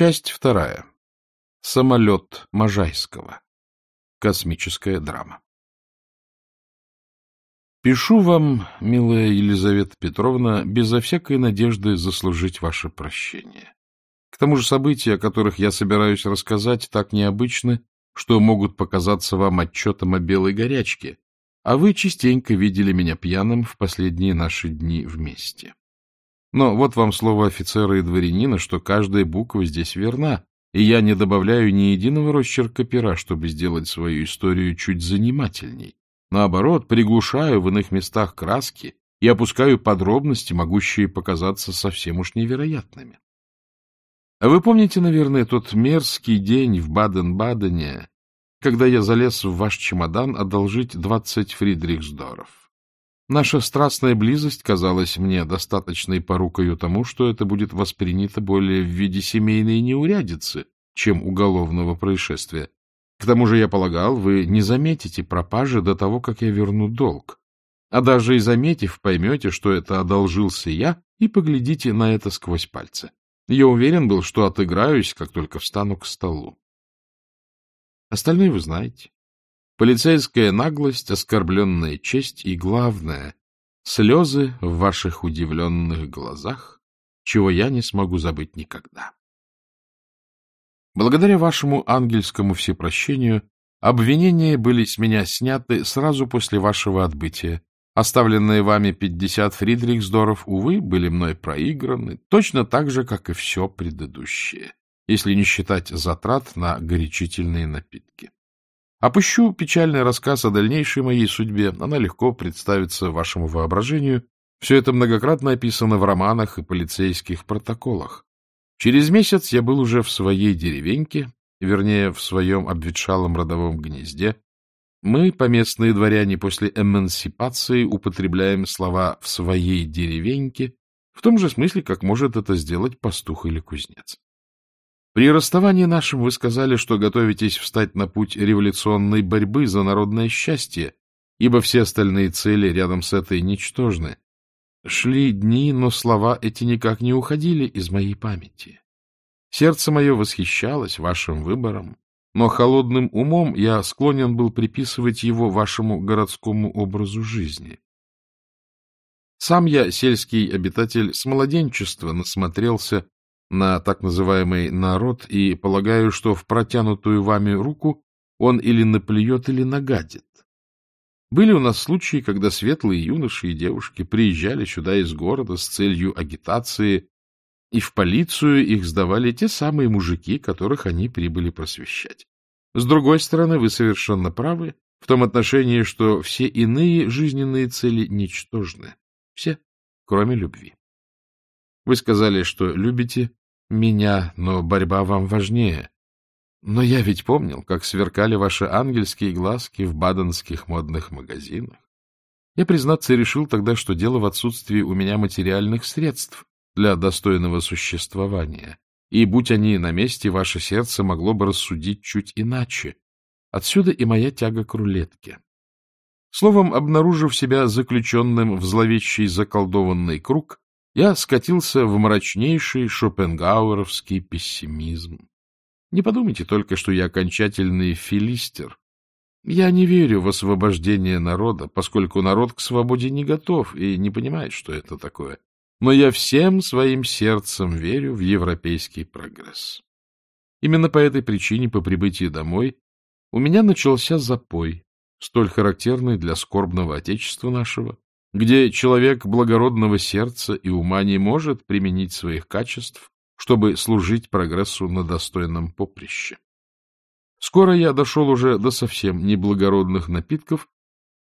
Часть вторая. Самолет Можайского. Космическая драма. Пишу вам, милая Елизавета Петровна, безо всякой надежды заслужить ваше прощение. К тому же события, о которых я собираюсь рассказать, так необычны, что могут показаться вам отчетом о белой горячке, а вы частенько видели меня пьяным в последние наши дни вместе. Но вот вам слово офицера и дворянина, что каждая буква здесь верна, и я не добавляю ни единого росчерка пера, чтобы сделать свою историю чуть занимательней. Наоборот, приглушаю в иных местах краски и опускаю подробности, могущие показаться совсем уж невероятными. А вы помните, наверное, тот мерзкий день в Баден-Бадене, когда я залез в ваш чемодан одолжить двадцать фридрихсдоров? Наша страстная близость казалась мне достаточной порукою тому, что это будет воспринято более в виде семейной неурядицы, чем уголовного происшествия. К тому же, я полагал, вы не заметите пропажи до того, как я верну долг. А даже и заметив, поймете, что это одолжился я, и поглядите на это сквозь пальцы. Я уверен был, что отыграюсь, как только встану к столу. Остальное вы знаете. Полицейская наглость, оскорбленная честь и, главное, слезы в ваших удивленных глазах, чего я не смогу забыть никогда. Благодаря вашему ангельскому всепрощению обвинения были с меня сняты сразу после вашего отбытия. Оставленные вами пятьдесят фридрихсдоров, увы, были мной проиграны, точно так же, как и все предыдущее, если не считать затрат на горячительные напитки. Опущу печальный рассказ о дальнейшей моей судьбе, она легко представится вашему воображению. Все это многократно описано в романах и полицейских протоколах. Через месяц я был уже в своей деревеньке, вернее, в своем обветшалом родовом гнезде. Мы, поместные дворяне, после эмансипации употребляем слова «в своей деревеньке» в том же смысле, как может это сделать пастух или кузнец. При расставании нашем вы сказали, что готовитесь встать на путь революционной борьбы за народное счастье, ибо все остальные цели рядом с этой ничтожны. Шли дни, но слова эти никак не уходили из моей памяти. Сердце мое восхищалось вашим выбором, но холодным умом я склонен был приписывать его вашему городскому образу жизни. Сам я, сельский обитатель, с младенчества насмотрелся на так называемый народ и полагаю, что в протянутую вами руку он или наплюет, или нагадит. Были у нас случаи, когда светлые юноши и девушки приезжали сюда из города с целью агитации, и в полицию их сдавали те самые мужики, которых они прибыли просвещать. С другой стороны, вы совершенно правы в том отношении, что все иные жизненные цели ничтожны. Все, кроме любви. Вы сказали, что любите меня, но борьба вам важнее. Но я ведь помнил, как сверкали ваши ангельские глазки в баденских модных магазинах. Я, признаться, решил тогда, что дело в отсутствии у меня материальных средств для достойного существования, и, будь они на месте, ваше сердце могло бы рассудить чуть иначе. Отсюда и моя тяга к рулетке. Словом, обнаружив себя заключенным в зловещий заколдованный круг, я скатился в мрачнейший шопенгауэровский пессимизм. Не подумайте только, что я окончательный филистер. Я не верю в освобождение народа, поскольку народ к свободе не готов и не понимает, что это такое. Но я всем своим сердцем верю в европейский прогресс. Именно по этой причине по прибытии домой у меня начался запой, столь характерный для скорбного отечества нашего, где человек благородного сердца и ума не может применить своих качеств чтобы служить прогрессу на достойном поприще. Скоро я дошел уже до совсем неблагородных напитков,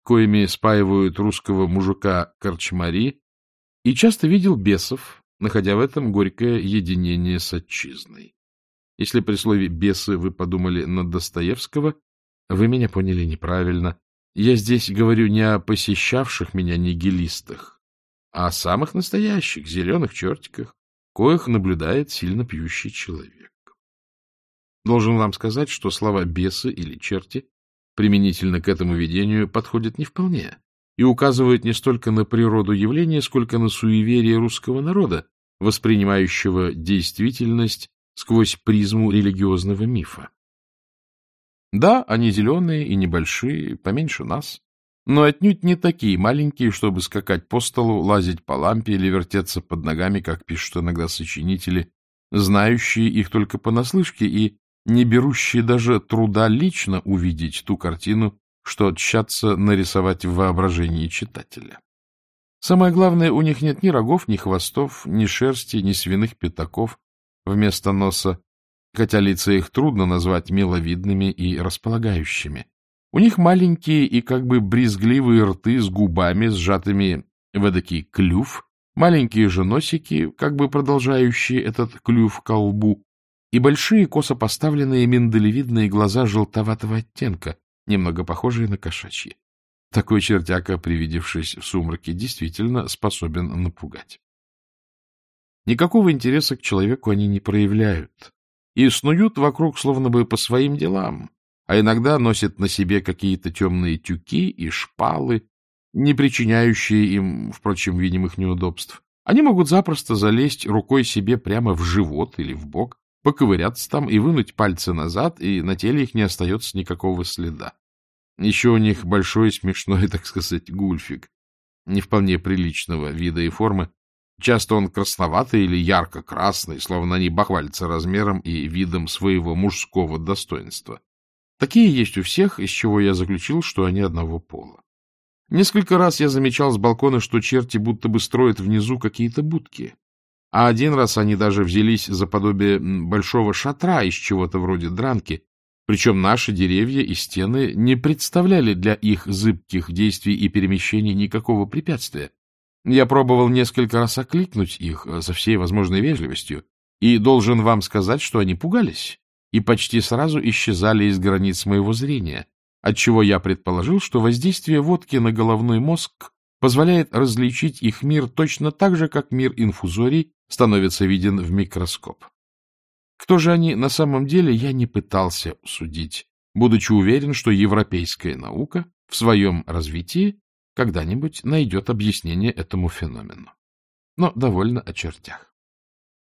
коими спаивают русского мужика корчмари, и часто видел бесов, находя в этом горькое единение с отчизной. Если при слове «бесы» вы подумали на Достоевского, вы меня поняли неправильно. Я здесь говорю не о посещавших меня нигилистах, а о самых настоящих зеленых чертиках, коих наблюдает сильно пьющий человек. Должен вам сказать, что слова «бесы» или «черти» применительно к этому видению подходят не вполне и указывают не столько на природу явления, сколько на суеверие русского народа, воспринимающего действительность сквозь призму религиозного мифа. Да, они зеленые и небольшие, поменьше нас, но отнюдь не такие маленькие, чтобы скакать по столу, лазить по лампе или вертеться под ногами, как пишут иногда сочинители, знающие их только понаслышке и не берущие даже труда лично увидеть ту картину, что тщатся нарисовать в воображении читателя. Самое главное, у них нет ни рогов, ни хвостов, ни шерсти, ни свиных пятаков вместо носа, хотя лица их трудно назвать миловидными и располагающими. У них маленькие и как бы брезгливые рты с губами, сжатыми в эдакий клюв, маленькие же носики, как бы продолжающие этот клюв к колбу, и большие косо поставленные миндалевидные глаза желтоватого оттенка, немного похожие на кошачьи. Такой чертяка, привидевшись в сумраке, действительно способен напугать. Никакого интереса к человеку они не проявляют и снуют вокруг словно бы по своим делам, а иногда носят на себе какие-то темные тюки и шпалы, не причиняющие им, впрочем, видимых неудобств. Они могут запросто залезть рукой себе прямо в живот или в бок, поковыряться там и вынуть пальцы назад, и на теле их не остается никакого следа. Еще у них большой смешной, так сказать, гульфик, не вполне приличного вида и формы. Часто он красноватый или ярко-красный, словно они бахвалятся размером и видом своего мужского достоинства. Такие есть у всех, из чего я заключил, что они одного пола. Несколько раз я замечал с балкона, что черти будто бы строят внизу какие-то будки. А один раз они даже взялись за подобие большого шатра из чего-то вроде дранки, причем наши деревья и стены не представляли для их зыбких действий и перемещений никакого препятствия. Я пробовал несколько раз окликнуть их со э, всей возможной вежливостью, и должен вам сказать, что они пугались и почти сразу исчезали из границ моего зрения, отчего я предположил, что воздействие водки на головной мозг позволяет различить их мир точно так же, как мир инфузорий становится виден в микроскоп. Кто же они на самом деле, я не пытался судить, будучи уверен, что европейская наука в своем развитии когда-нибудь найдет объяснение этому феномену. Но довольно о чертях.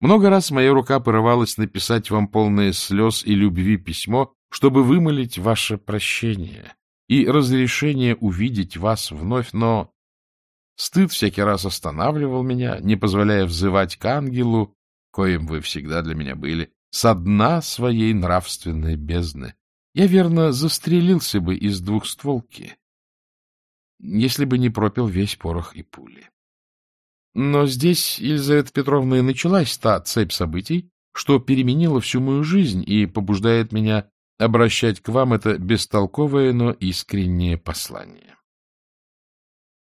Много раз моя рука порывалась написать вам полное слез и любви письмо, чтобы вымолить ваше прощение и разрешение увидеть вас вновь, но стыд всякий раз останавливал меня, не позволяя взывать к ангелу, коим вы всегда для меня были, со дна своей нравственной бездны. Я, верно, застрелился бы из двухстволки, если бы не пропил весь порох и пули. Но здесь, Елизавета Петровна, и началась та цепь событий, что переменила всю мою жизнь и побуждает меня обращать к вам это бестолковое, но искреннее послание.